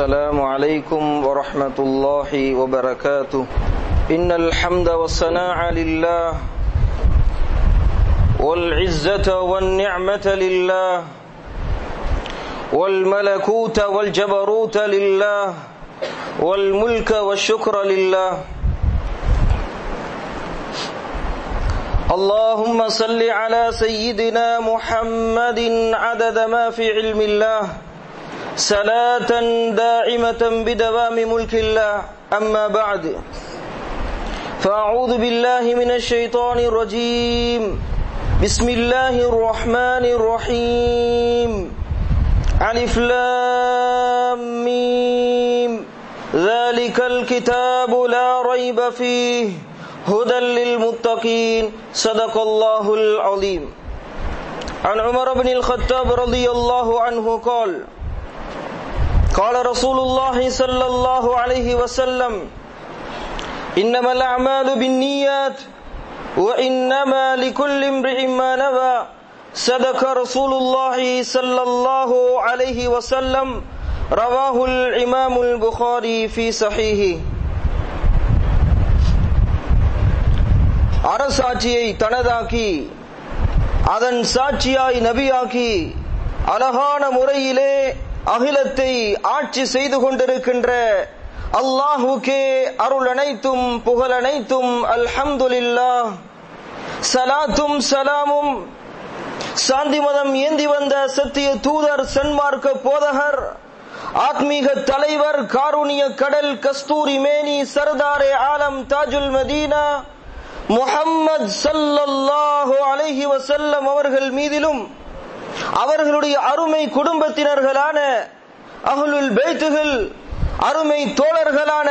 السلام عليكم ورحمة الله وبركاته. إن الحمد والصناع لله والعزة والنعمة لله والملكوت والجبروت لله والملك والشكر لله. اللهم صل على سيدنا محمد عدد ما في علم الله صلاة دائمة بدوام ملك الله. أما بعد فأعوذ بالله من الشيطان الرجيم. بسم الله الرحمن الرحيم. ألف لام ميم. ذلك الكتاب لا ريب فيه. هدى للمتقين. صدق الله العظيم. عن عمر بن الخطاب رضي الله عنه قال قال رسول الله صلى الله عليه وسلم إنما الأعمال بالنيات وإنما لكل امرئ ما نوى صدق رسول الله صلى الله عليه وسلم رواه الإمام البخاري في صحيحه அரசாட்சியை தனதாக்கி அதன் சாட்சியாய் நபியாக்கி அழகான முறையிலே அகிலத்தை ஆட்சி செய்து கொண்டிருக்கின்ற அல்லாஹுக்கே அருள் அனைத்தும் புகழ் அனைத்தும் அல்ஹம்துலில்லா சலாத்தும் சலாமும். சாந்தி மதம் ஏந்தி வந்த சத்திய தூதர் சன்மார்க்க போதகர் ஆத்மீக தலைவர் காருணிய கடல் கஸ்தூரி மேனி சர்தாரே ஆலம் தாஜுல் மதீனா முஹம்மது சல்லல்லாஹு அலஹி வசல்லம் அவர்கள் மீதிலும் அவர்களுடைய அருமை குடும்பத்தினர்களான அகலுல் பைத்துகள் அருமை தோழர்களான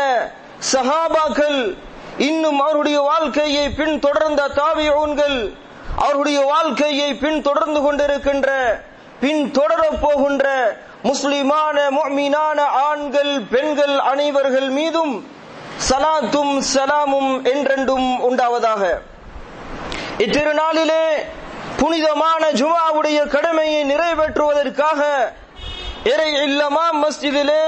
சஹாபாக்கள் இன்னும் அவருடைய வாழ்க்கையை பின் தொடர்ந்த தாவியோன்கள் அவருடைய வாழ்க்கையை பின் தொடர்ந்து கொண்டிருக்கின்ற பின் தொடரப் போகின்ற முஸ்லிமான மீனான ஆண்கள் பெண்கள் அனைவர்கள் மீதும் சலாத்தும் சலாமும் என்றென்றும் உண்டாவதாக. இத்திருநாளிலே புனிதமான ஜுமாவுடைய கடமையை நிறைவேற்றுவதற்காக இறை இல்லமா மஸ்ஜிதிலே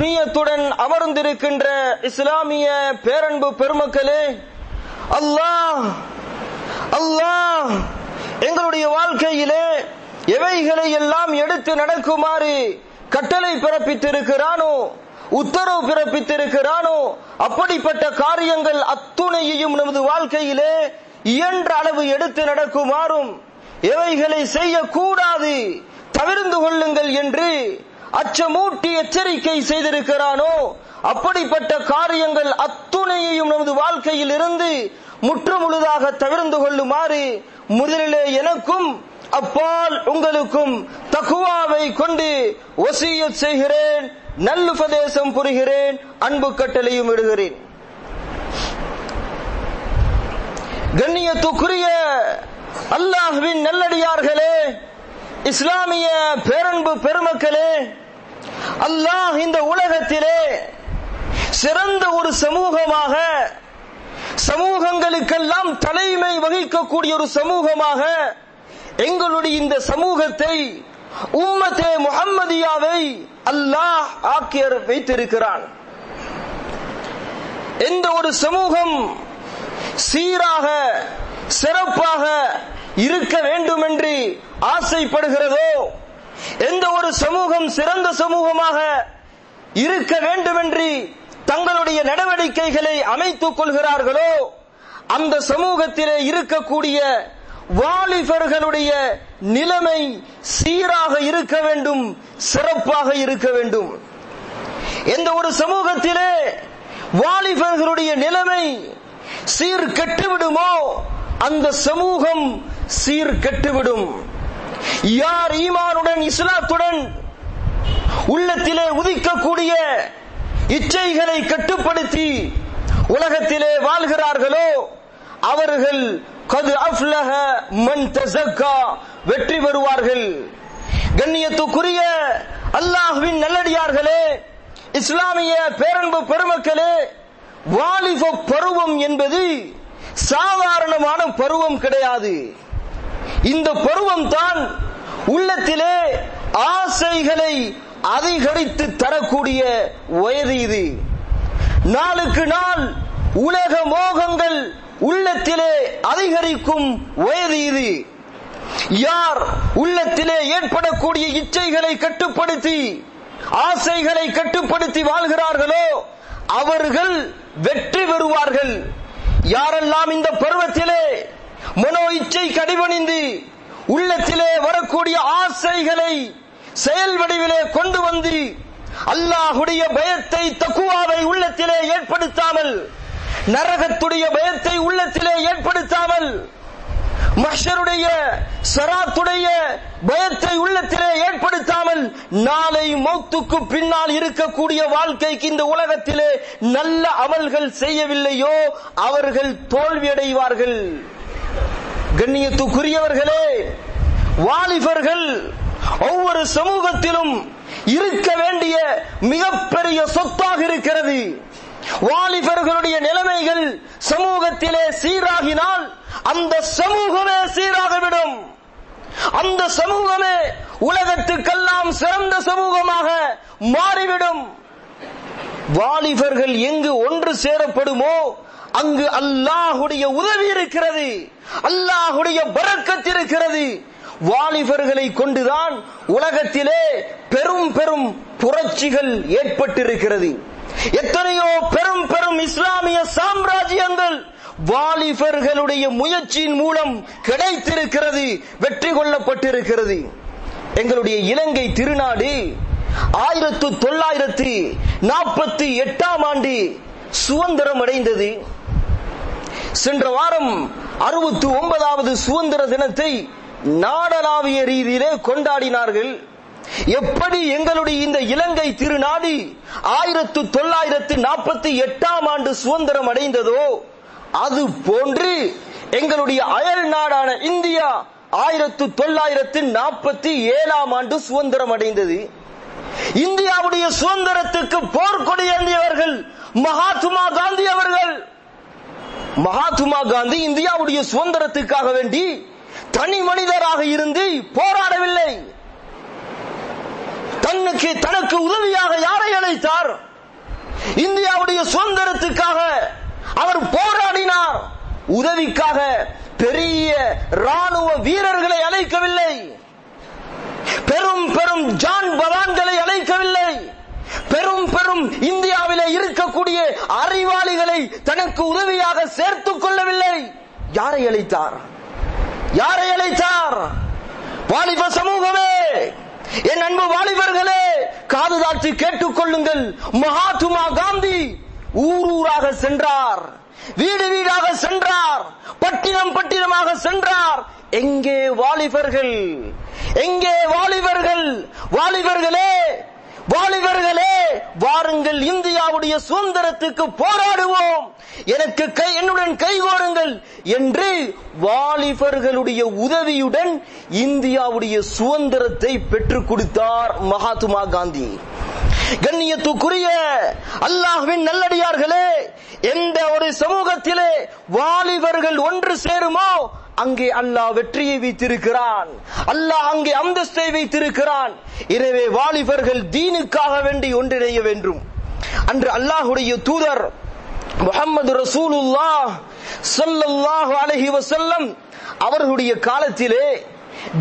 நீயத்துடன் அமர்ந்திருக்கின்ற இஸ்லாமிய பேரன்பு பெருமக்களே அல்லாஹ் அல்லாஹ் எங்களுடைய வாழ்க்கையிலே எவைகளை எல்லாம் எடுத்து நடக்குமாறு கட்டளை பிறப்பித்திருக்கிறானோ உத்தரவு பிறப்பித்திருக்கிறானோ அப்படிப்பட்ட காரியங்கள் அத்துணையையும் நமது வாழ்க்கையிலே இயன்ற அளவு எடுத்து நடக்குமாறும் எவைகளை செய்யக்கூடாது தவிர்ந்து கொள்ளுங்கள் என்று அச்சமூட்டி எச்சரிக்கை செய்திருக்கிறானோ? அப்படிப்பட்ட காரியங்கள் அத்துணையையும் நமது வாழ்க்கையில் இருந்து முற்றுமுழுதாக தவிர்ந்து கொள்ளுமாறு முதலிலே எனக்கும் அப்பால் உங்களுக்கும் தகுவாவை கொண்டு ஒசியத் செய்கிறேன் நல்லுபதேசம் புரிகிறேன் அன்பு கட்டளையும் இடுகிறேன். கண்ணியத்துக்குரிய அல்லாஹுவின் நல்லடியார்களே இஸ்லாமிய பேரன்பு பெருமக்களே அல்லாஹ் இந்த உலகத்திலே சிறந்த ஒரு சமூகமாக சமூகங்களுக்கெல்லாம் தலைமை வகிக்கக்கூடிய ஒரு சமூகமாக எங்களுடைய இந்த சமூகத்தை உம்மத்தே முகம்மதியாவை அல்லாஹ் ஆக்கியர் வைத்திருக்கிறான். எந்த ஒரு சமூகம் சீராக சிறப்பாக இருக்க வேண்டும் என்று ஆசைப்படுகிறதோ எந்த ஒரு சமூகம் சிறந்த சமூகமாக இருக்க வேண்டும் என்று தங்களுடைய நடவடிக்கைகளை அமைத்துக் கொள்கிறார்களோ அந்த சமூகத்திலே இருக்கக்கூடிய வாலிபர்களுடைய நிலைமை சீராக இருக்க வேண்டும் சிறப்பாக இருக்க வேண்டும். எந்த ஒரு சமூகத்திலே வாலிபர்களுடைய நிலைமை சீர் கெட்டுவிடுமோ? அந்த சமூகம் சீர் கெட்டுவிடும். யார் ஈமானுடன் இஸ்லாத்துடன் உள்ளத்திலே உதிக்கக்கூடிய இச்சைகளை கட்டுப்படுத்தி உலகத்திலே வாழ்கிறார்களோ அவர்கள் கது அஃப்லஹ மன் தசக்கா வெற்றி பெறுவார்கள். கண்ணியத்துக்குரிய அல்லாஹ்வின் நல்லடியார்களே இஸ்லாமிய பேரன்பு பெருமக்களே வாலிப பருவம் என்பது சாதாரணமான பருவம் கிடையாது. இந்த பருவம் தான் உள்ளத்திலே ஆசைகளை அதிகரித்து தரக்கூடிய வயது இது. நாளுக்கு நாள் உலக மோகங்கள் உள்ளத்திலே அதிகரிக்கும் வயது இது. யார் உள்ளத்திலே ஏற்படக்கூடிய இச்சைகளை கட்டுப்படுத்தி ஆசைகளை கட்டுப்படுத்தி வாழ்கிறார்களோ அவர்கள் வெற்றி பெறுவார்கள். யாரெல்லாம் இந்த பருவத்திலே மனோ இச்சை கடிபணிந்து உள்ளத்திலே வரக்கூடிய ஆசைகளை செயல் வடிவிலே கொண்டு வந்து அல்லாஹுடைய பயத்தை தக்குவாவை உள்ளத்திலே ஏற்படுத்தாமல் நரகத்துடைய பயத்தை உள்ளத்திலே ஏற்படுத்தாமல் மஷருடைய சராத்துடைய பயத்தை உள்ளத்திலே ஏற்படுத்தாமல் நாளை மௌத்துக்கு பின்னால் இருக்கக்கூடிய வாழ்க்கைக்கு இந்த உலகத்திலே நல்ல அமல்கள் செய்யவில்லையோ அவர்கள் தோல்வியடைவார்கள். கண்ணியத்துக்குரியவர்களே வாலிபர்கள் ஒவ்வொரு சமூகத்திலும் இருக்க வேண்டிய மிகப்பெரிய சொத்தாக இருக்கிறது. வாலிபர்களுடைய நிலைமைகள் சமூகத்திலே சீராகினால் அந்த சமூகமே சீராகிவிடும். அந்த சமூகமே உலகத்துக்கெல்லாம் சிறந்த சமூகமாக மாறிவிடும். வாலிபர்கள் எங்கு ஒன்று சேரப்படுமோ அங்கு அல்லாஹுடைய உதவி இருக்கிறது அல்லாஹுடைய பறக்கத் இருக்கிறது. வாலிபர்களை கொண்டுதான் உலகத்திலே பெரும் பெரும் புரட்சிகள் ஏற்பட்டிருக்கிறது. எத்தனையோ பெரும் பெரும் இஸ்லாமிய சாம்ராஜ்யங்கள் வாலிபர்களுடைய முயற்சியின் மூலம் கிடைத்திருக்கிறது வெற்றி கொள்ளப்பட்டிருக்கிறது. எங்களுடைய இலங்கை திருநாடு ஆயிரத்து தொள்ளாயிரத்து நாற்பத்தி எட்டாம் ஆண்டு சுதந்திரம் அடைந்தது. சென்ற வாரம் அறுபத்தி ஒன்பதாவது சுதந்திர தினத்தை நாடளாவிய ரீதியிலே கொண்டாடினார்கள். எப்படி எங்களுடைய இந்த இலங்கை திருநாடு ஆயிரத்து தொள்ளாயிரத்து நாற்பத்தி எட்டாம் ஆண்டு சுதந்திரம் அடைந்ததோ அது போன்று எங்களுடைய அயல் நாடான இந்தியா ஆயிரத்து தொள்ளாயிரத்து நாற்பத்தி ஏழாம் ஆண்டு சுதந்திரம் அடைந்தது. இந்தியாவுடைய சுதந்திரத்துக்கு போர்க்கொடி ஏந்தியவர்கள் மகாத்மா காந்தி அவர்கள். மகாத்மா காந்தி இந்தியாவுடைய சுதந்திரத்துக்காக வேண்டி தனி மனிதராக இருந்து போராடவில்லை. தன்னுக்கு தனக்கு உதவியாக யாரை அழைத்தார்? இந்தியாவுடைய சுதந்திரத்துக்காக அவர் போராடினார். உதவிக்காக பெரிய ராணுவ வீரர்களை அழைக்கவில்லை. பெரும் பெரும் ஜான் பவான்களை அழைக்கவில்லை. பெரும் பெரும் இந்தியாவிலே இருக்கக்கூடிய அறிவாளிகளை தனக்கு உதவியாக சேர்த்துக் கொள்ளவில்லை. யாரை அழைத்தார்? யாரை அழைத்தார்? வாலிப சமூகமே! என் அன்பு வாலிபர்களே காது தாழ்த்தி கேட்டுக் கொள்ளுங்கள். மகாத்மா காந்தி ஊர் ஊராக சென்றார். வீடு வீடாக சென்றார். பட்டினம் பட்டினமாக சென்றார். எங்கே வாலிபர்கள்? எங்கே வாலிபர்கள்? வாலிபர்களே வாலிபர்களே வாருங்கள் இந்தியாவுடைய சுதந்திரத்துக்கு போராடுவோம். எனக்கு கை என்னுடன் கைகோருங்கள் என்று வாலிபர்களுடைய உதவியுடன் இந்தியாவுடைய சுதந்திரத்தை பெற்றுக் கொடுத்தார் மகாத்மா காந்தி. கண்ணியத்துக்குரிய அல்லாஹ்வின் நல்லடியார்களே எந்த ஒரு சமூகத்திலே வாலிபர்கள் ஒன்று சேருமோ அங்கே அல்லாஹ் வெற்றியை வைத்திருக்கிறான். அல்லாஹ் அங்கே அந்தஸ்தை வைத்திருக்கிறான். எனவே வாலிபர்கள் தீனுக்காக வேண்டி ஒன்றிணைய வேண்டும். அன்று அல்லாஹுடைய தூதர் முகமது ரசூலுல்லா ஸல்லல்லாஹு அலஹி வசல்லம் அவர்களுடைய காலத்திலே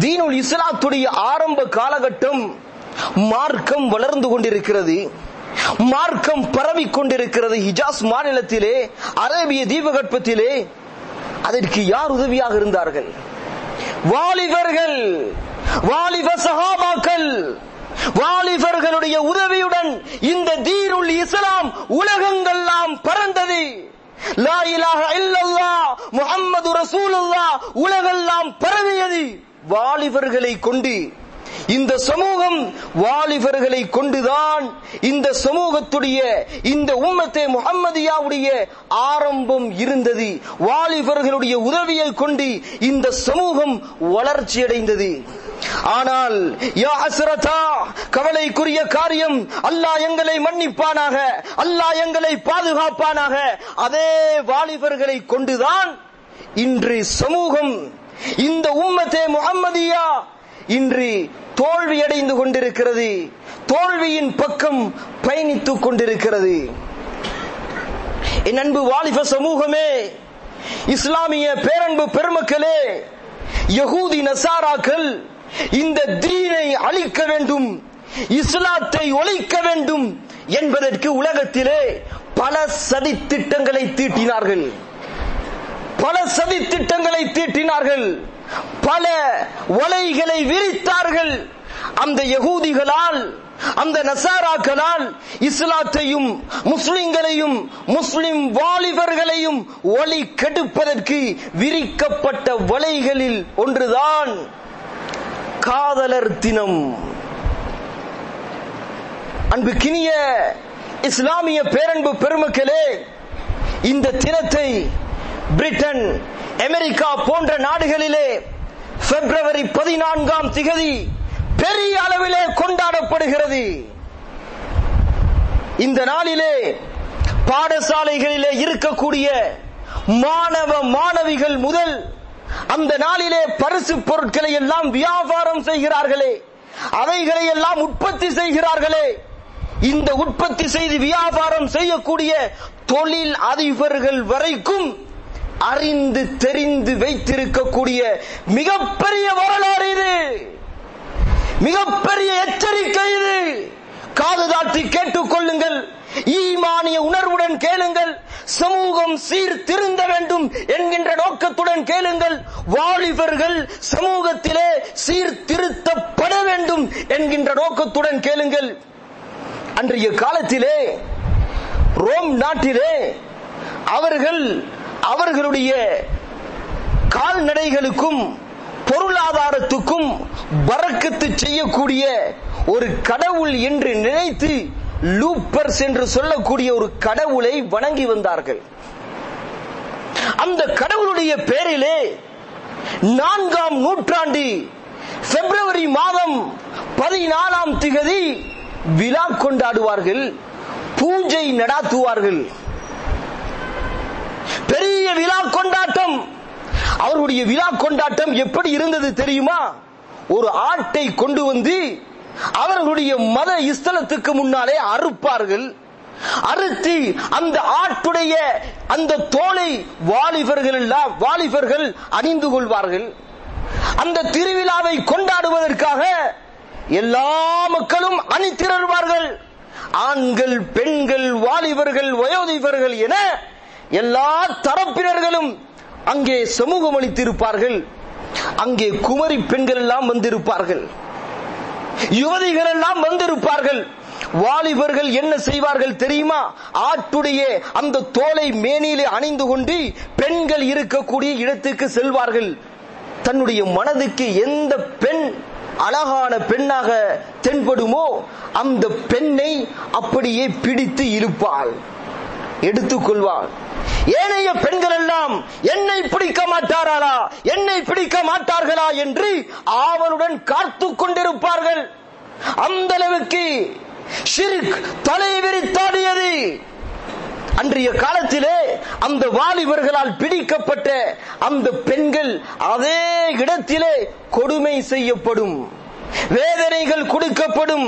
தீனுல் இஸ்லாத்துடைய ஆரம்ப காலகட்டம் மார்க்கம் வளர்ந்து கொண்டிருக்கிறது. மார்க்கம் பரவிக் கொண்டிருக்கிறது. ஹிஜாஸ் மாநிலத்திலே அரேபிய தீபகற்பத்திலே அதற்கு யார் உதவியாக இருந்தார்கள்? வாலிபர்கள் வாலிப சகாபாக்கள் வாலிபர்களுடைய உதவியுடன் இந்த தீருள் இஸ்லாம் உலகங்கள்லாம் பறந்தது. லா ரசூலுல்லா முஹம்மது உலகெல்லாம் பரவியது. வாலிபர்களை கொண்டு இந்த சமூகம் வாலிபர்களை கொண்டுதான் இந்த சமூகத்துடைய இந்த உம்மத்தை முகம்மதியாவுடைய ஆரம்பம் இருந்தது. வாலிபர்களுடைய உதவியை கொண்டு இந்த சமூகம் வளர்ச்சியடைந்தது. ஆனால் யா அஸ்ரதா கவலைக்குரிய காரியம் அல்லாஹ் எங்களை மன்னிப்பானாக அல்லாஹ் எங்களை பாதுகாப்பானாக அதே வாலிபர்களை கொண்டுதான் இன்று சமூகம் இந்த உம்மத்தே முகம்மதியா இன்று தோல்வியடைந்து கொண்டிருக்கிறது. தோல்வியின் பக்கம் பயணித்துக் கொண்டிருக்கிறது. என் அன்பு வாலிப சமூகமே இஸ்லாமிய பேரன்பு பெருமக்களே யகூதி நசாராக்கள் இந்த தீனை அழிக்க வேண்டும் இஸ்லாத்தை ஒழிக்க வேண்டும் என்பதற்கு உலகத்திலே பல சதி திட்டங்களை தீட்டினார்கள். பல சதி திட்டங்களை தீட்டினார்கள். பல வலைகளை விரித்தார்கள். அந்த யகூதிகளால் அந்த நசாராக்களால் இஸ்லாத்தையும் முஸ்லிம்களையும் முஸ்லிம் வாலிபர்களையும் ஒளி கெடுப்பதற்கு விரிக்கப்பட்ட வலைகளில் ஒன்றுதான் காதலர் தினம். அன்பு கினிய இஸ்லாமிய பேரன்பு பெருமக்களே இந்த தினத்தை பிரிட்டன் அமெரிக்கா போன்ற நாடுகளிலே பிப்ரவரி பதினான்காம் திகதி பெரிய அளவிலே கொண்டாடப்படுகிறது. இந்த நாளிலே பாடசாலைகளிலே இருக்கக்கூடிய மாணவ மாணவிகள் முதல் அந்த நாளிலே பரிசு பொருட்களை எல்லாம் வியாபாரம் செய்கிறார்களே. அவைகளை எல்லாம் உற்பத்தி செய்கிறார்களே. இந்த உற்பத்தி செய்து வியாபாரம் செய்யக்கூடிய தொழில் அதிபர்கள் வரைக்கும் அறிந்து தெரிந்து வைத்திருக்கக்கூடிய மிகப்பெரிய வரலாறு இது. மிகப்பெரிய எச்சரிக்கை இது. காது தாட்டி கேட்டுக் கொள்ளுங்கள். ஈமானிய உணர்வுடன் கேளுங்கள். சமூகம் சீர்திருந்த வேண்டும் என்கின்ற நோக்கத்துடன் கேளுங்கள். வாலிபர்கள் சமூகத்திலே சீர்திருத்தப்பட வேண்டும் என்கின்ற நோக்கத்துடன் கேளுங்கள். அன்றைய காலத்திலே ரோம் நாட்டிலே அவர்கள் அவர்களுடைய கால்நடைகளுக்கும் பொருளாதாரத்துக்கும் வரக்கத்து செய்யக்கூடிய ஒரு கடவுள் என்று நினைத்து லூப்பர்ஸ் என்று சொல்லக்கூடிய ஒரு கடவுளை வணங்கி வந்தார்கள். அந்த கடவுளுடைய பேரிலே நான்காம் நூற்றாண்டு பிப்ரவரி மாதம் பதினாலாம் திகதி விழா கொண்டாடுவார்கள் பூஜை நடாத்துவார்கள். பெரிய விழா கொண்டாட்டம். அவருடைய விழா கொண்டாட்டம் எப்படி இருந்தது தெரியுமா? ஒரு ஆட்டை கொண்டு வந்து அவர்களுடைய மத இஸ்தலத்துக்கு முன்னாலே அறுப்பார்கள். அறுத்து அந்த ஆட்டுடைய அந்த தோலை வாலிபர்கள் எல்லாம் வாலிபர்கள் அணிந்து கொள்வார்கள். அந்த திருவிழாவை கொண்டாடுவதற்காக எல்லா மக்களும் அணித்திரள்வார்கள் ஆண்கள் பெண்கள் வாலிபர்கள் வயோதிபர்கள் என எல்லா தரப்பினர்களும் அங்கே சமூகம் அளித்திருப்பார்கள். அங்கே குமரி பெண்கள் எல்லாம் வந்திருப்பார்கள். யுவதிகள் எல்லாம் வந்திருப்பார்கள். வாலிபர்கள் என்ன செய்வார்கள் தெரியுமா? ஆட்டுடைய அந்த தோலை மேனிலே அணிந்து கொண்டு பெண்கள் இருக்கக்கூடிய இடத்துக்கு செல்வார்கள். தன்னுடைய மனதுக்கு எந்த பெண் அழகான பெண்ணாக தென்படுமோ அந்த பெண்ணை அப்படியே பிடித்து இழுப்பாள். எடுத்துக்கொள்வாள். ஏனைய பெண்கள் எல்லாம் என்னை பிடிக்க மாட்டாராளா என்னை பிடிக்க மாட்டார்களா என்று ஆவலுடன் காத்து கொண்டிருப்பார்கள். அந்த அளவுக்கு ஷிர்க் தலை விரித்தாடியது. அன்றைய காலத்திலே அந்த வாலிபர்களால் பிடிக்கப்பட்ட அந்த பெண்கள் அதே இடத்திலே கொடுமை செய்யப்படும். வேதனைகள் கொடுக்கப்படும்.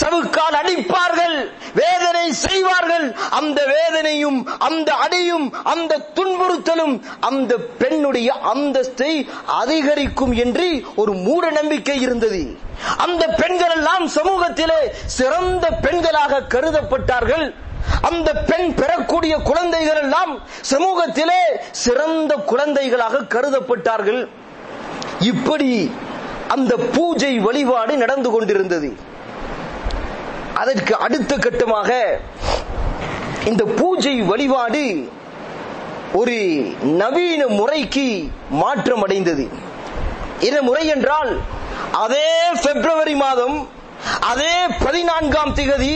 சவுக்கால் அடிப்பார்கள் வேதனை செய்வார்கள். அந்த வேதனையும் அந்த அடியும் அந்த துன்புறுத்தலும் அந்த பெண்ணுடைய அந்தஸ்தை அதிகரிக்கும் என்று ஒரு மூட நம்பிக்கை இருந்தது. அந்த பெண்கள் எல்லாம் சமூகத்திலே சிறந்த பெண்களாக கருதப்பட்டார்கள். அந்த பெண் பெறக்கூடிய குழந்தைகள் எல்லாம் சமூகத்திலே சிறந்த குழந்தைகளாக கருதப்பட்டார்கள். இப்படி அந்த பூஜை வழிபாடு நடந்து கொண்டிருந்தது. அதற்கு அடுத்த கட்டமாக இந்த பூஜை வழிபாடு ஒரு நவீன முறைக்கு மாற்றம் அடைந்தது. என்ன முறை என்றால் அதே பிப்ரவரி மாதம் அதே பதினான்காம் திகதி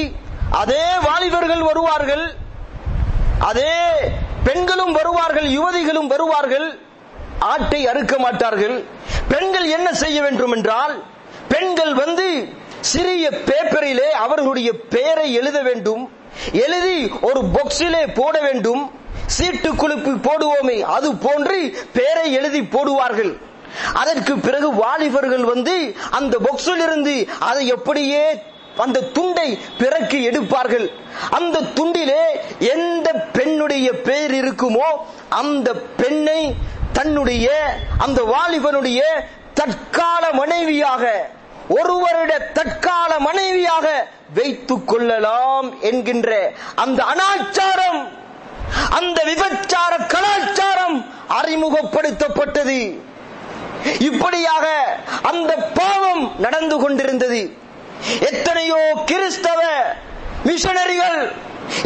அதே வாலிபர்கள் வருவார்கள் அதே பெண்களும் வருவார்கள் யுவதிகளும் வருவார்கள் ஆட்டை அறுக்க மாட்டார்கள். பெண்கள் என்ன செய்ய வேண்டும் என்றால் பெண்கள் வந்து சிறிய பேப்பரிலே அவர்களுடைய பெயரை எழுத வேண்டும். எழுதி ஒரு பொக்ஸிலே போட வேண்டும். சீட்டு குழுப்பு போடுவோமே அது போன்று பெயரை எழுதி போடுவார்கள். அதற்கு பிறகு வாலிபர்கள் வந்து அந்த பொக்ஸில் இருந்து அதை எப்படியே அந்த துண்டை பிறக்கி எடுப்பார்கள். அந்த துண்டிலே எந்த பெண்ணுடைய பெயர் இருக்குமோ அந்த பெண்ணை தன்னுடைய அந்த வாலிபனுடைய தற்கால மனைவியாக ஒருவருடைய தற்கால மனைவியாக வைத்துக் கொள்ளலாம் என்கின்ற அந்த அனாச்சாரம் அந்த விபச்சார கலாச்சாரம் அறிமுகப்படுத்தப்பட்டது. இப்படியாக அந்த பாவம் நடந்து கொண்டிருந்தது. எத்தனையோ கிறிஸ்தவ மிஷனரிகள்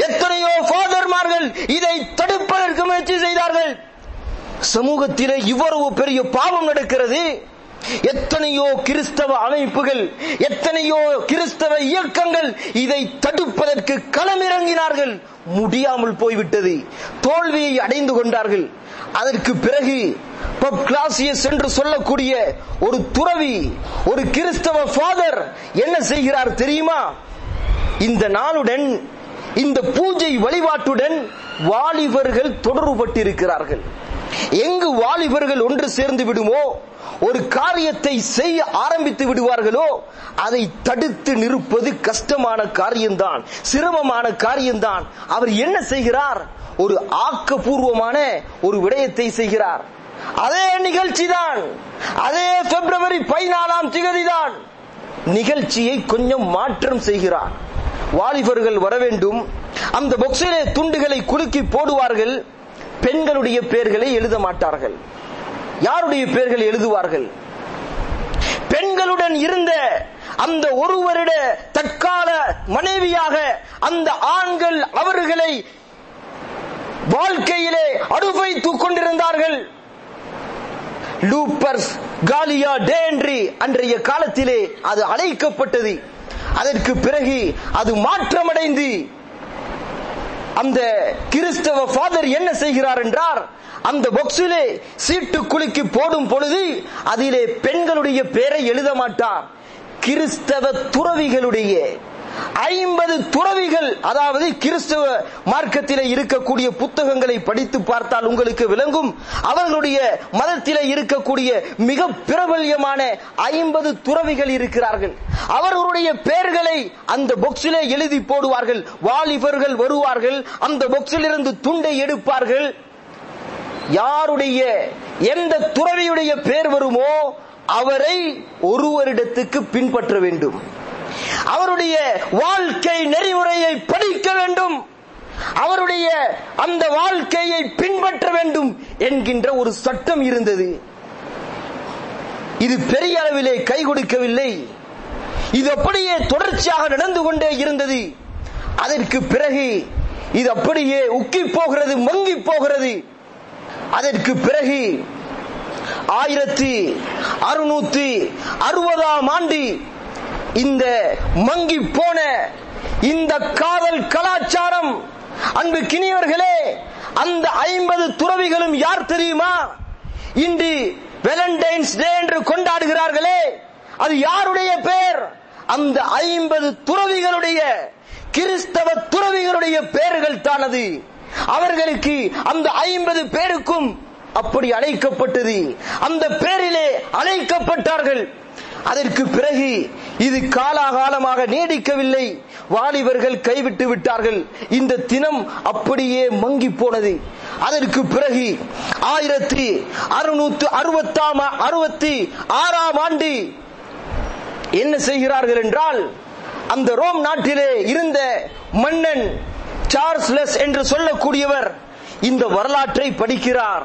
எத்தனையோ ஃபாதர்மார்கள் இதை தடுப்பதற்கு முயற்சி செய்தார்கள். சமூகத்திலே இவ்வளவு பெரிய பாவம் நடக்கிறது. எத்தனையோ கிறிஸ்தவ அமைப்புகள் எத்தனையோ கிறிஸ்தவ இயக்கங்கள் இதை தடுப்பதற்கு களமிறங்கினார்கள். முடியாமல் போய்விட்டது. தோல்வியை அடைந்து கொண்டார்கள். அதற்கு பிறகு பப் கிளாசியஸ் என்று சொல்லக்கூடிய ஒரு துறவி ஒரு கிறிஸ்தவ ஃபாதர் என்ன செய்கிறார் தெரியுமா? இந்த நாளுடன் இந்த பூஜை வழிபாட்டுடன் வாலிபர்கள் தொடர்புபட்டிருக்கிறார்கள். எங்கு வாலிபர்கள் ஒன்று சேர்ந்து விடுமோ? ஒரு காரியத்தை செய்ய ஆரம்பித்து விடுவார்களோ? அதை தடுத்து நிற்பது கஷ்டமான காரியம்தான் சிரமமான காரியம்தான். அவர் என்ன செய்கிறார்? ஒரு ஆக்கப்பூர்வமான ஒரு விடயத்தை செய்கிறார். அதே நிகழ்ச்சி தான் அதே பிப்ரவரி பதினாலாம் திகதிதான். நிகழ்ச்சியை கொஞ்சம் மாற்றம் செய்கிறார். வாலிபர்கள் வர வேண்டும். அந்த பொக்ஸிலே துண்டுகளை குலுக்கி போடுவார்கள். பெண்களுடைய பெயர்களை எழுத மாட்டார்கள். யாருடைய பெயர்கள் எழுதுவார்கள்? பெண்களுடன் இருந்த அந்த ஒருவரிட தற்கால மனைவியாக அந்த ஆண்கள் அவர்களை வாழ்க்கையிலே அடுப்பைத்துக் கொண்டிருந்தார்கள். லூப்பர்ஸ் காலியா டேன்றி அன்றைய காலத்திலே அது அழைக்கப்பட்டது. அதற்கு பிறகு அது மாற்றமடைந்து அந்த கிறிஸ்தவ ஃபாதர் என்ன செய்கிறார் என்றார்? அந்த பொக்ஸிலே சீட்டு குலுக்கி போடும் பொழுது அதிலே பெண்களுடைய பெயரை எழுத மாட்டார். கிறிஸ்தவ துறவிகளுடைய ஐம்பது துறவிகள் அதாவது கிறிஸ்தவ மார்க்கத்திலே இருக்கக்கூடிய புத்தகங்களை படித்து பார்த்தால் உங்களுக்கு விளங்கும். அவர்களுடைய மதத்திலே இருக்கக்கூடிய மிக பிரபல்யமான ஐம்பது துறவிகள் இருக்கிறார்கள். அவர்களுடைய பெயர்களை அந்த பொக்ஸிலே எழுதி போடுவார்கள். வாலிபர்கள் வருவார்கள். அந்த பொக்ஸிலிருந்து துண்டை எடுப்பார்கள். யாருடைய எந்த துறவியுடைய பெயர் வருமோ அவரை ஒருவரிடத்துக்கு பின்பற்ற வேண்டும். அவருடைய வாழ்க்கை நெறிமுறையை படிக்க வேண்டும். அவருடைய அந்த வாழ்க்கையை பின்பற்ற வேண்டும் என்கின்ற ஒரு சட்டம் இருந்தது. இது பெரிய அளவிலே கை கொடுக்கவில்லை. இது அப்படியே தொடர்ச்சியாக நடந்து கொண்டே இருந்தது. அதற்கு பிறகு இது அப்படியே உக்கி போகிறது மங்கி போகிறது. அதற்கு பிறகு ஆயிரத்தி அறுநூத்தி அறுபதாம் ஆண்டு இந்த மங்கி போன இந்த காதல் கலாச்சாரம். அன்பு கிணியவர்களே அந்த ஐம்பது துறவிகளும் யார் தெரியுமா? இன்று வேலண்டைன்ஸ் டே என்று கொண்டாடுகிறார்களே. அது யாருடைய பெயர் அந்த ஐம்பது துறவிகளுடைய கிறிஸ்தவ துறவிகளுடைய பெயர்கள் தான் அது. அவர்களுக்கு அந்த ஐம்பது பேருக்கும் அப்படி அழைக்கப்பட்டது. அந்த பேரிலே அழைக்கப்பட்டார்கள். அதற்கு பிறகு இது காலாகாலமாக நீடிக்கவில்லை. வாலிபர்கள் கைவிட்டு விட்டார்கள். இந்த தினம் அப்படியே மங்கி போனது. அதற்கு பிறகு ஆயிரத்தி அறுநூத்து அறுபத்தாம் அறுபத்தி ஆறாம் ஆண்டு என்ன செய்கிறார்கள் என்றால் அந்த ரோம் நாட்டிலே இருந்த மன்னன் சார்ஸ்லஸ் என்று சொல்லக்கூடியவர் இந்த வரலாற்றை படிக்கிறார்.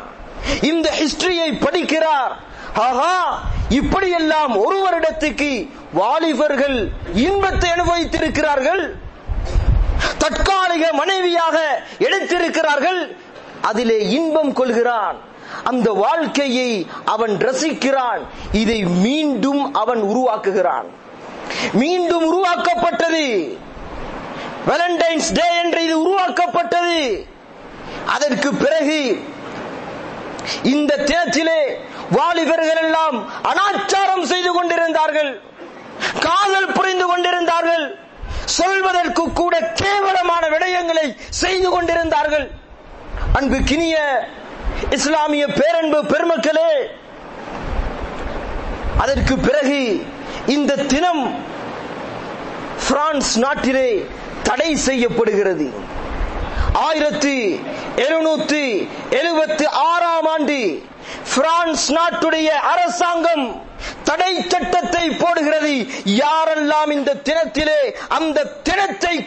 இந்த ஹிஸ்டரியை படிக்கிறார். ஆஹா இப்படியெல்லாம் ஒரு வருடத்துக்கு வாலிபர்கள் இன்பத்தை அனுபவித்திருக்கிறார்கள். தற்காலிக மனைவியாக எடுத்திருக்கிறார்கள். அதிலே இன்பம் கொள்கிறான். அந்த வாழ்க்கையை அவன் ரசிக்கிறான். இதை மீண்டும் அவன் உருவாக்குகிறான். மீண்டும் உருவாக்கப்பட்டது. வேலண்டைன்ஸ் டே என்று இது உருவாக்கப்பட்டது. அதற்கு பிறகு இந்த தினத்திலே வாலிபர்கள் எல்லாம் அனாச்சாரம் செய்து கொண்டிருந்தார்கள். காதல் புரிந்து கொண்டிருந்தார்கள். சொல்வதற்கு கூட கேவலமான விடயங்களை செய்து கொண்டிருந்தார்கள். அன்பு கினிய இஸ்லாமிய பேரன்பு பெருமக்களே அதற்கு பிறகு இந்த தினம் பிரான்ஸ் நாட்டிலே தடை செய்யப்படுகிறது. ஆயிரத்தி எழுநூத்தி எழுபத்தி ஆறாம் ஆண்டு பிரான்ஸ் நாட்டுடைய அரசாங்கம் தடை சட்டத்தை போடுகிறது. யாரெல்லாம் இந்த தினத்திலே அந்த தினத்தை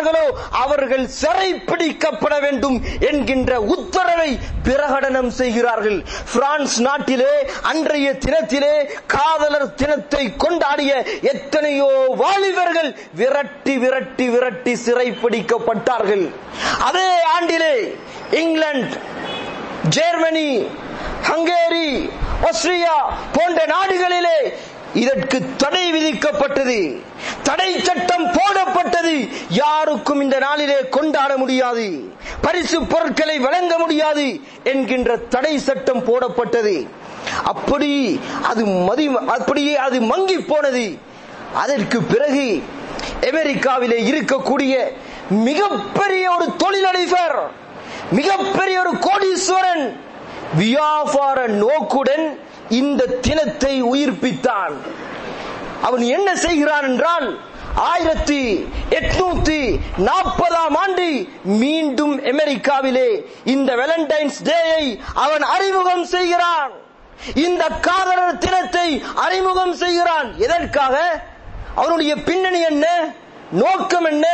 கொண்டாடுகிறார்களோ அவர்கள் சிறை பிடிக்கப்பட வேண்டும் என்கின்ற உத்தரவை பிரகடனம் செய்கிறார்கள். பிரான்ஸ் நாட்டிலே அன்றைய தினத்திலே காதலர் தினத்தை கொண்டாடிய எத்தனையோ வாலிபர்கள் விரட்டி விரட்டி விரட்டி சிறை பிடிக்கப்பட்டார்கள். அதே ஆண்டிலே இங்கிலாந்து ஜெர்மனி ஹங்கேரி ஆஸ்திரியா போன்ற நாடுகளிலே இதற்கு தடை விதிக்கப்பட்டது. தடை சட்டம் போடப்பட்டது. யாருக்கும் இந்த நாளிலே கொண்டாட முடியாது. பரிசு பொருட்களை வழங்க முடியாது என்கின்ற தடை சட்டம் போடப்பட்டது. அப்படி அது மதி அப்படியே அது மங்கி போனது. அதற்கு பிறகு அமெரிக்காவிலே இருக்கக்கூடிய மிகப்பெரிய ஒரு தொழிலதிபர் மிகப்பெரிய ஒரு கோடீஸ்வரன் வியாபார நோக்குடன் இந்த தினத்தை உயிர்ப்பித்தான் அவன் என்ன செய்கிறான் என்றால் ஆயிரத்தி எட்நூத்தி நாற்பதாம் ஆண்டு மீண்டும் அமெரிக்காவிலே இந்த வேலண்டைன்ஸ் டேயை அவன் அறிமுகம் செய்கிறான். இந்த காதலர் தினத்தை அறிமுகம் செய்கிறான். எதற்காக? அவனுடைய பின்னணி என்ன? நோக்கம் என்ன?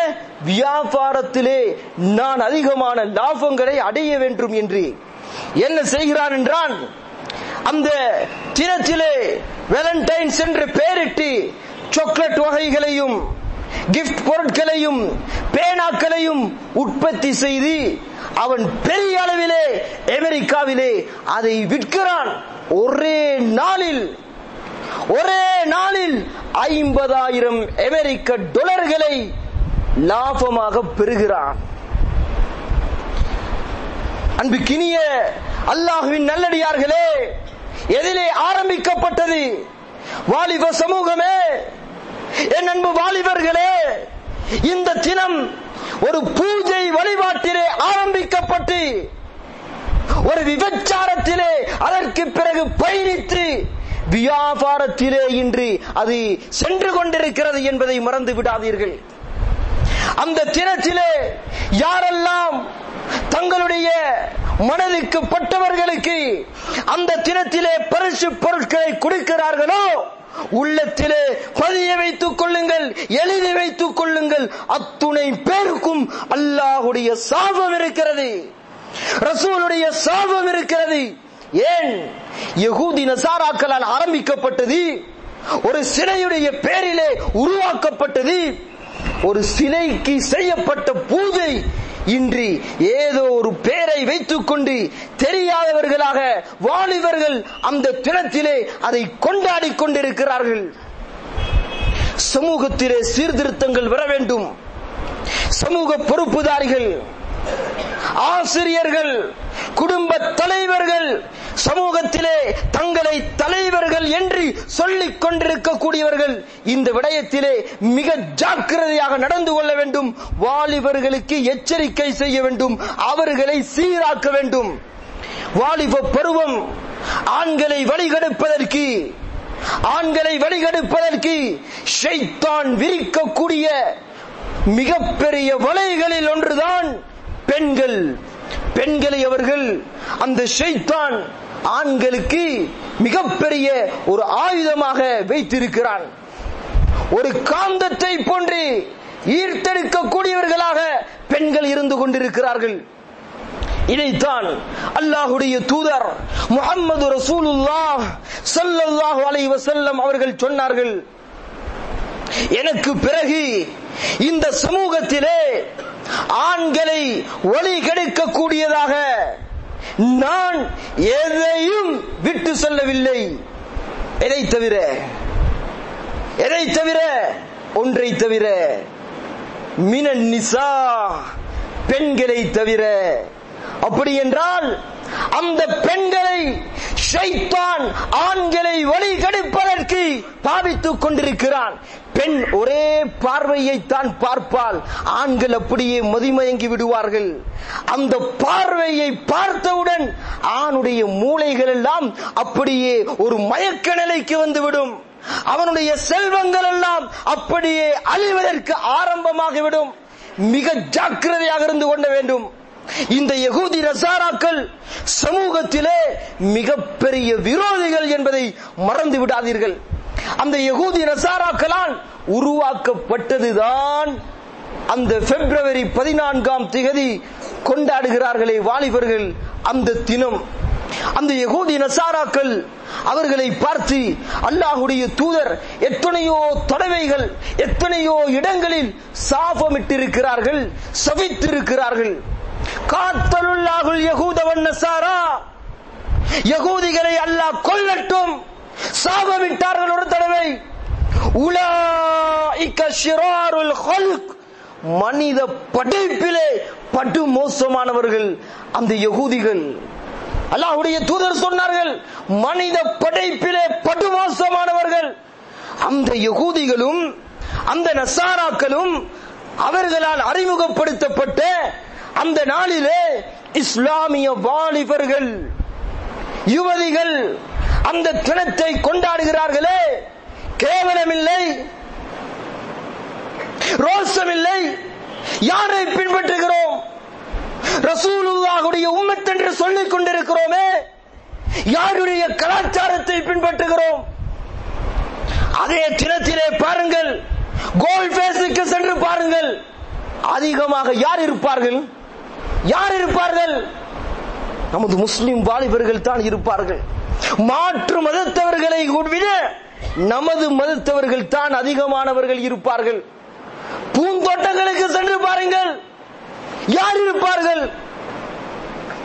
வியாபாரத்திலே நான் அதிகமான லாபங்களை அடைய வேண்டும் என்று. என்ன செய்கிறான் என்றான்? அந்த தினத்திலே வேலண்டைன்ஸ் என்று பெயரிட்டு சாக்லேட் வகைகளையும் கிஃப்ட் பொருட்களையும் பேனாக்களையும் உற்பத்தி செய்து அவன் பெரிய அளவிலே அமெரிக்காவிலே அதை விற்கிறான். ஒரே நாளில் ஒரே நாளில் ஐம்பதாயிரம் அமெரிக்க டொலர்களை லாபமாக பெறுகிறான். அன்புக்கினிய அல்லாஹுவின் நல்லடியார்களே எதிலே ஆரம்பிக்கப்பட்டது. வாலிப சமூகமே என் அன்பு வாலிபர்களே இந்த தினம் ஒரு பூஜை வழிபாட்டிலே ஆரம்பிக்கப்பட்டு ஒரு விபச்சாரத்திலே அதற்கு பிறகு பயணித்து வியாபாரத்திலே இன்று அது சென்று கொண்டிருக்கிறது என்பதை மறந்து விடாதீர்கள். அந்த தினத்திலே யாரெல்லாம் தங்களுடைய மனதுக்கு பட்டவர்களுக்கு அந்த தினத்திலே பரிசு பொருட்களை கொடுக்கிறார்களோ? உள்ளத்திலே பதிய வைத்துக் கொள்ளுங்கள் எழுதி வைத்துக் கொள்ளுங்கள். அத்துணை பேருக்கும் அல்லாஹுடைய சாபம் இருக்கிறது. ரசூலுடைய சாபம் இருக்கிறது. ஏன்? யகூதி நசாராக்களால் ஆரம்பிக்கப்பட்டது. ஒரு சிலையுடைய பேரிலே உருவாக்கப்பட்டது. ஒரு சிலைக்கு செய்யப்பட்ட பூஜை இன்றி ஏதோ ஒரு பேரை வைத்துக் கொண்டு தெரியாதவர்களாக வாலிபர்கள் அந்த தினத்திலே அதை கொண்டாடி கொண்டிருக்கிறார்கள். சமூகத்திலே சீர்திருத்தங்கள் வர வேண்டும். சமூக பொறுப்புதாரிகள் ஆசிரியர்கள் குடும்ப தலைவர்கள் சமூகத்திலே தங்களை தலைவர்கள் என்று சொல்லிக் கொண்டிருக்கக்கூடியவர்கள் இந்த விடயத்திலே மிக ஜாக்கிரதையாக நடந்து கொள்ள வேண்டும் வாலிபர்களுக்கு எச்சரிக்கை செய்ய வேண்டும் அவர்களை சீராக்க வேண்டும். வாலிப பருவம் ஆண்களை வழிகெடுப்பதற்கு ஆண்களை வழிகெடுப்பதற்கு ஷைத்தான் விரிக்கக்கூடிய மிகப்பெரிய வலைகளில் ஒன்றுதான் பெண்கள் பெண்களை அவர்கள் அந்த ஷைத்தான் ஆண்களுக்கு மிகப்பெரிய ஒரு ஆயுதமாக வைத்திருக்கிறான். ஒரு காந்தத்தை போன்று ஈர்த்தெடுக்கக்கூடியவர்களாக பெண்கள் இருந்து கொண்டிருக்கிறார்கள். இதைத்தான் அல்லாஹுடைய தூதர் முகமது ரசூலுல்லாஹ் ஸல்லல்லாஹு அலைஹி வஸல்லம் அவர்கள் சொன்னார்கள். எனக்கு பிறகு இந்த சமூகத்திலே ஆண்களை ஒளி கெடுக்கக்கூடியதாக நான் எதையும் விட்டு சொல்லவில்லை. எதை தவிர? எதை தவிர? ஒன்றை தவிர. மின நிசா பெண்களை தவிர. அப்படி என்றால் அந்த பெண்களை ஷைத்தான் ஆண்களை வழி கெடுப்பதற்கு பாவித்துக் கொண்டிருக்கிறான். பெண் ஒரே பார்வையை தான் பார்ப்பால் ஆண்கள் அப்படியே மதிமயங்கி விடுவார்கள். அந்த பார்வையை பார்த்தவுடன் ஆணுடைய மூளைகள் எல்லாம் அப்படியே ஒரு மயக்க நிலைக்கு வந்துவிடும். அவனுடைய செல்வங்கள் எல்லாம் அப்படியே அழிவதற்கு ஆரம்பமாகிவிடும். மிக ஜாக்கிரதையாக இருந்து கொள்ள வேண்டும். இந்த யகூதி நசாராக்கள் சமூகத்திலே மிகப்பெரிய விரோதிகள் என்பதை மறந்து விடாதீர்கள். அந்த யகூதி நசாராக்களால் உருவாக்கப்பட்டதுதான் அந்த பிப்ரவரி பதினான்காம் திகதி கொண்டாடுகிறார்களே வாலிபர்கள் அந்த தினம். அந்த யகூதி நசாராக்கள் அவர்களை பார்த்து அல்லாஹுடைய தூதர் எத்தனையோ தடவைகள் எத்தனையோ இடங்களில் சாபமிட்டிருக்கிறார்கள் சபித்திருக்கிறார்கள். காத்தலுள்ளாகுள் யகூதவன் நசாரா. யகூதிகளை அல்லாஹ் கொல்லட்டும். சாபமிட்டார்கள் ஒரு தடவை மனித படைப்பிலே படு மோசமானவர்கள். அந்த யகூதிகள். அல்லாஹுடைய தூதர் சொன்னார்கள் மனித படைப்பிலே படு மோசமானவர்கள். அந்த யகூதிகளும் அந்த நசாராக்களும் அவர்களால் அறிமுகப்படுத்தப்பட்ட அந்த நாளிலே இஸ்லாமிய வாலிபர்கள் யுவதிகள் அந்த தினத்தை கொண்டாடுகிறார்களே. கேவலமில்லை. ரோசமில்லை. யாரை பின்பற்றுகிறோம்? ரசூலுல்லாஹுடைய உம்மத் என்று சொல்லிக் கொண்டிருக்கிறோமே. யாருடைய கலாச்சாரத்தை பின்பற்றுகிறோம்? அதே தினத்திலே பாருங்கள். கோல் பேஸுக்கு சென்று பாருங்கள். அதிகமாக யார் இருப்பார்கள்? யார் இருப்பார்கள்? நமது முஸ்லிம் வாலிபர்கள் தான் இருப்பார்கள். மாற்று மதத்தவர்களை விட நமது மதத்தவர்கள் தான் அதிகமானவர்கள் இருப்பார்கள். பூந்தோட்டங்களுக்கு சென்று பாருங்கள். யார் இருப்பார்கள்?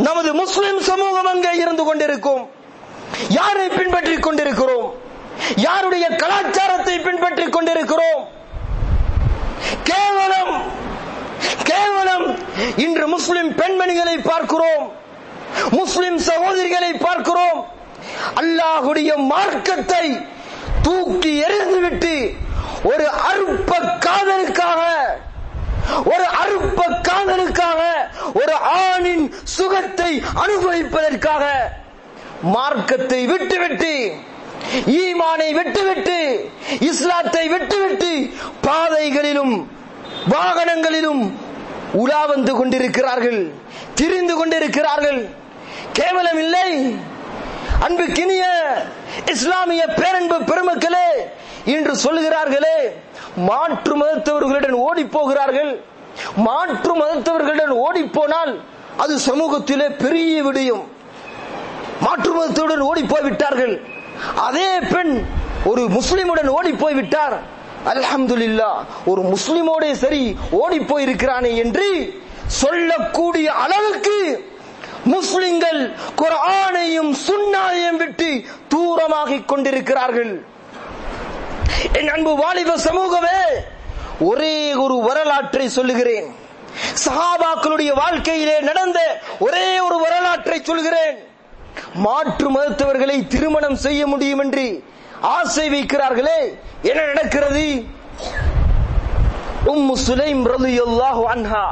நமது முஸ்லிம் சமூகம் அங்கே இருந்து கொண்டிருக்கும். யாரை பின்பற்றிக் கொண்டிருக்கிறோம்? யாருடைய கலாச்சாரத்தை பின்பற்றிக் கொண்டிருக்கிறோம்? கேவலம் கேவலம். இன்று முஸ்லிம் பெண்மணிகளை பார்க்கிறோம். முஸ்லிம் சகோதரிகளை பார்க்கிறோம். அல்லாஹுடைய மார்க்கத்தை தூக்கி எறிந்துவிட்டு ஒரு அற்ப காதலுக்காக ஒரு அற்ப காதலுக்காக ஒரு ஆணின் சுகத்தை அனுபவிப்பதற்காக மார்க்கத்தை விட்டுவிட்டு ஈமானை விட்டுவிட்டு இஸ்லாத்தை விட்டுவிட்டு பாதைகளிலும் வாகனங்களிலும் உலா வந்து கொண்டிருக்கிறார்கள் திரிந்து கொண்டிருக்கிறார்கள். கேவலம் இல்லை. அன்பு கிணிய இஸ்லாமிய பேரன்பு பெருமக்களே இன்று சொல்லுகிறார்களே மாற்று மதத்தவர்களுடன் ஓடி போகிறார்கள் மாற்று மதத்தவர்களுடன் ஓடி போனால் அது சமூகத்திலே பெரிய விடியும். மாற்று மதத்துடன் ஓடி போய்விட்டார்கள் அதே பெண் ஒரு முஸ்லிமுடன் ஓடி போய்விட்டார் அல்ஹம்துல்லா ஒரு முஸ்லிமோட சரி ஓடி போயிருக்கிறானே என்று சொல்லக்கூடிய அளவுக்கு முஸ்லிம்கள் குரானையும் சுண்ணாயையும் விட்டு தூரமாகிக் கொண்டிருக்கிறார்கள். என் அன்பு வாலிப சமூகமே ஒரே ஒரு வரலாற்றை சொல்லுகிறேன். சஹாபாக்களுடைய வாழ்க்கையிலே நடந்த ஒரே ஒரு வரலாற்றை சொல்கிறேன் மாற்று மருத்துவர்களை திருமணம் செய்ய முடியும் என்று ஆசை வைக்கிறார்களே என்ன நடக்கிறது? உம் சுலைம் ரலியல்லாஹு அன்ஹா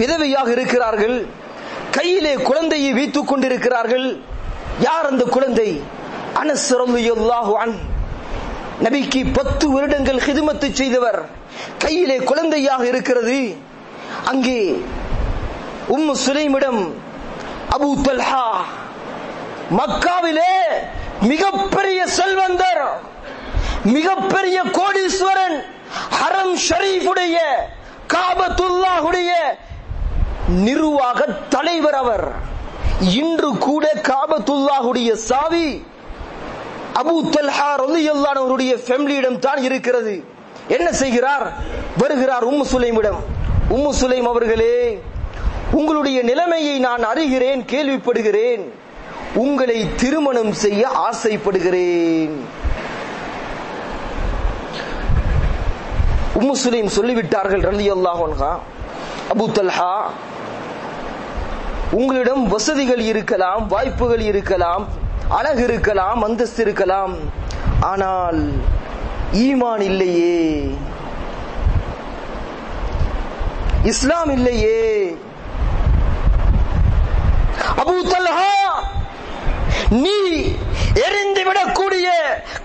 விதவையாக இருக்கிறார்கள் கையிலே குழந்தையை வைத்துக் கொண்டிருக்கிறார்கள். யார் அந்த குழந்தை? அனஸ் ரலியல்லாஹு அன் நபிக்கு பத்து வருடங்கள் ஹிதுமத்து செய்தவர். கையிலே குழந்தையாக இருக்கிறது. அங்கே உம்மு சுலைமிடம் அபு தல்ஹா மக்காவிலே மிகப்பெரிய செல்வந்தர் மிகப்பெரிய கோடீஸ்வரன் ஹரம் ஷரீஃபுடைய காபத்துல்லாஹுடைய நிர்வாக தலைவர் அவர். இன்று கூட காபத்துல்லாஹுடைய சாவி அபு தல்ஹா ரலியல்லாஹுடைய ஃபேமிலியிடம் தான் இருக்கிறது. என்ன செய்கிறார்? வருகிறார் உம்மு சுலைமிடம். உம்மு சுலைம் அவர்களே உங்களுடைய நிலைமையை நான் அறிகிறேன் கேள்விப்படுகிறேன். உங்களை திருமணம் செய்ய ஆசைப்படுகிறேன். உம்முசுலீம் சொல்லிவிட்டார்கள் ரலி அல்லாஹா அபு தல்ஹா உங்களிடம் வசதிகள் இருக்கலாம் வாய்ப்புகள் இருக்கலாம் அழகு இருக்கலாம் அந்தஸ்து இருக்கலாம். ஆனால் ஈமான் இல்லையே. இஸ்லாம் இல்லையே. அபு தல்ஹா நீ எரிந்துவிடக்கூடிய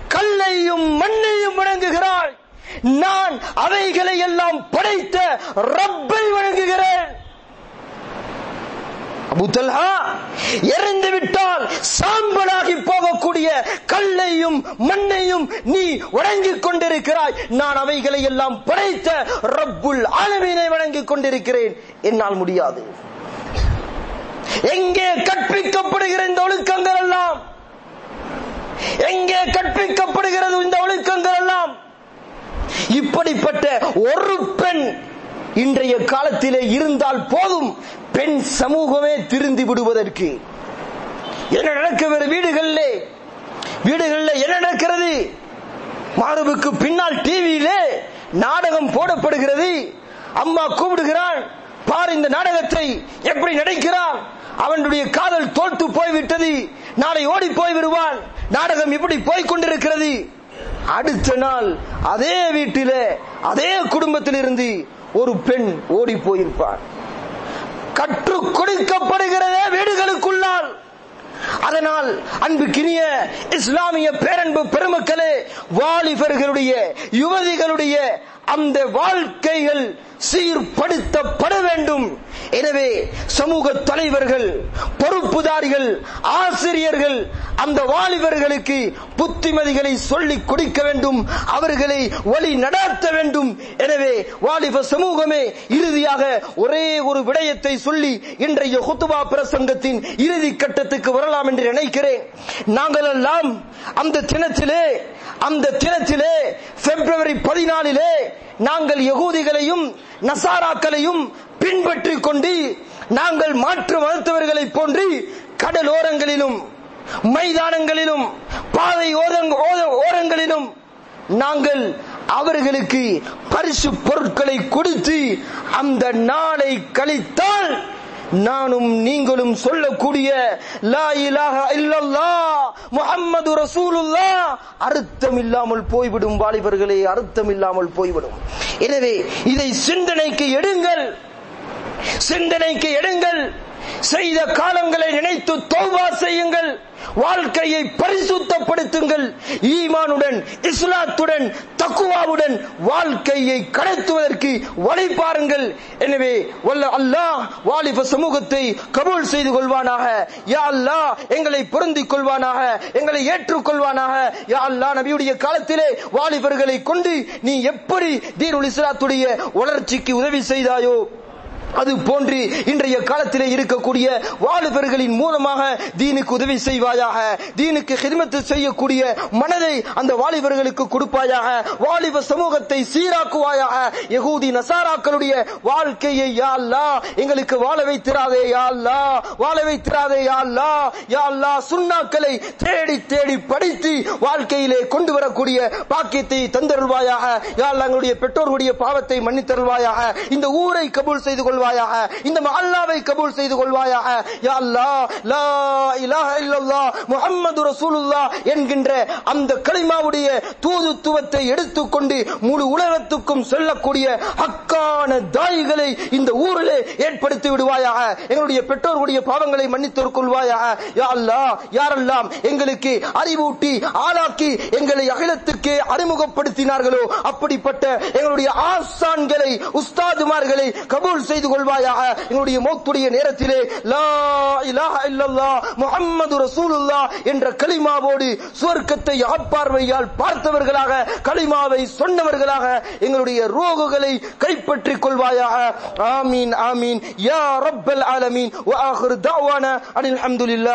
கல்லையும் மண்ணையும் வணங்குகிறாய். நான் அவைகளை எல்லாம் படைத்த ரப்பை வணங்குகிறேன். எரிந்து விட்டால் சாம்பலாகி போகக்கூடிய கல்லையும் மண்ணையும் நீ வணங்கிக் கொண்டிருக்கிறாய். நான் அவைகளை எல்லாம் படைத்த ரப்புல் ஆலமீனை வணங்கிக் கொண்டிருக்கிறேன். என்னால் முடியாது. எங்கே கற்பிக்கப்படுகிற இந்த ஒழுக்கங்கள் எல்லாம்? எங்கே கற்பிக்கப்படுகிறது இந்த ஒழுக்கங்கள் எல்லாம்? இப்படிப்பட்ட ஒரு பெண் இன்றைய காலத்திலே இருந்தால் போதும் பெண் சமூகமே திருந்தி விடுவதற்கு. என்ன நடக்கிறது வீடுகளிலே? வீடுகளில் என்ன நடக்கிறது? மாணவுக்கு பின்னால் டிவியிலே நாடகம் போடப்படுகிறது. அம்மா கூப்பிடுகிறான் பார் இந்த நாடகத்தை எப்படி நடிக்கிறான் அவனுடைய காதல் தோற்று போய்விட்டது. நாளை ஓடி போய் விடுவான் நாடகம் இப்படி போய்கொண்டிருக்கிறது அடுத்த நாள் அதே வீட்டிலே அதே குடும்பத்தில் இருந்து ஒரு பெண் ஓடி போயிருப்பார் கற்றுக் கொடுக்கப்படுகிறதே வீடுகளுக்குள்ளால். அதனால் அன்புக்கினிய இஸ்லாமிய பேரன்பு பெருமக்களே வாலிபர்களுடைய யுவதிகளுடைய அந்த வாழ்க்கைகள் சீர்படுத்தப்பட வேண்டும். எனவே சமூக தலைவர்கள் பொறுப்புதாரிகள் ஆசிரியர்கள் அந்த வாலிபர்களுக்கு புத்திமதிகளை சொல்லிக் கொடுக்க வேண்டும் அவர்களை வழி நடாத்த வேண்டும். எனவே வாலிப சமூகமே இறுதியாக ஒரே ஒரு விடயத்தை சொல்லி இன்றைய ஹுத்துபா பிரசங்கத்தின் இறுதி கட்டத்துக்கு வரலாம் என்று நினைக்கிறேன். நாங்கள் எல்லாம் அந்த தினத்திலே அந்த தினத்திலே பிப்ரவரி பதினாலிலே நாங்கள் யகூதிகளையும் நசாராக்களையும் பின்பற்றிக் கொண்டு நாங்கள் மாற்று மதத்தவர்களைப் போன்று கடலோரங்களிலும் மைதானங்களிலும் பாதை ஓர- ஓரங்களிலும் நாங்கள் அவர்களுக்கு பரிசு பொருட்களை கொடுத்து அந்த நாளை கழித்தால் நானும் நீங்களும் சொல்லக்கூடிய லா இலாஹ இல்லல்லாஹ் முஹம்மது ரசூலுல்லாஹ். அர்த்தம் இல்லாமல் போய்விடும் வாலிபர்களே அர்த்தம் இல்லாமல் போய்விடும். எனவே இதை சிந்தனைக்கு எடுங்கள். சிந்தனைக்கு எடுங்கள். செய்த காலங்களை நினைத்து தௌபா செய்யுங்கள். வாழ்க்கையை பரிசுத்தப்படுத்துங்கள். ஈமானுடன் இஸ்லாத்துடன் தக்குவாவுடன் வாழ்க்கையை கடத்துவதற்கு வழி பாருங்கள். எனவே வல்ல அல்லாஹ் வாலிப சமூகத்தை கபூல் செய்து கொள்வானாக. யா அல்லாஹ் எங்களை பொருந்திக் கொள்வானாக. எங்களை ஏற்றுக்கொள்வானாக. யா அல்லாஹ் நபியுடைய காலத்திலே வாலிபர்களை கொண்டு நீ எப்படி தீனுல் இஸ்லாத்துடைய வளர்ச்சிக்கு உதவி செய்தாயோ? அது போன்று இன்றைய காலத்திலே இருக்கக்கூடிய வாலிபர்களின் மூலமாக தீனுக்கு உதவி செய்வாயாக தீனுக்கு ஹிதமத்து செய்யக்கூடிய மனதை அந்த வாலிபர்களுக்கு கொடுப்பாயாக வாலிப சமூகத்தை சீராக்குவாயாக. எகூதி நசாராக்களுடைய வாழ்க்கையை யாழ்லா எங்களுக்கு வாழ வைத்திராதே யாழ்லா வாழ வைத்திராதே யாழ்லா யாழ்லா யா சுண்ணாக்களை தேடி தேடி படித்து வாழ்க்கையிலே கொண்டு வரக்கூடிய பாக்கியத்தை தந்தருள்வாயாக. யா எங்களுடைய பெற்றோர்களுடைய பாவத்தை மன்னித்தருள்வாயாக. இந்த ஊரை கபூல் செய்து கொள்ள கொள்வாயாக இந்த அல்லாவை கபூல் செய்து கொள்வாயாக. யா அல்லாஹ் லா இலாஹ முஹம்மது என்கின்ற அந்த களிமாவுடைய தூதுத்துவத்தை எடுத்துக்கொண்டு முழு உலகத்துக்கும் சொல்லக்கூடிய ஹக்கான தாய்களை இந்த ஊரிலே ஏற்படுத்தி விடுவாயாக. எங்களுடைய பெற்றோர்களுடைய பாவங்களை மன்னித்து கொள்வாயாக. யா யாரெல்லாம் எங்களுக்கு அறிவூட்டி ஆளாக்கி எங்களை அகிலத்துக்கு அறிமுகப்படுத்தினார்களோ அப்படிப்பட்ட எங்களுடைய ஆசான்களை உஸ்தாதுமார்களை கபூல் செய்து செய்து கொள்வாயாக. எங்களுடைய மௌத்துடைய நேரத்திலே லா இலாஹ இல்லல்லாஹ் முஹம்மது ரசூலுல்லாஹ் என்ற கலிமாவோடு சுவர்க்கத்தை ஆட்பார்வையால் பார்த்தவர்களாக கலிமாவை சொன்னவர்களாக எங்களுடைய ரோகுகளை கைப்பற்றிக் கொள்வாயாக. ஆமீன் ஆமீன். யா ரப்பல் ஆலமீன். வ ஆகிரு தஅவானா அனில் ஹம்துலில்லாஹ்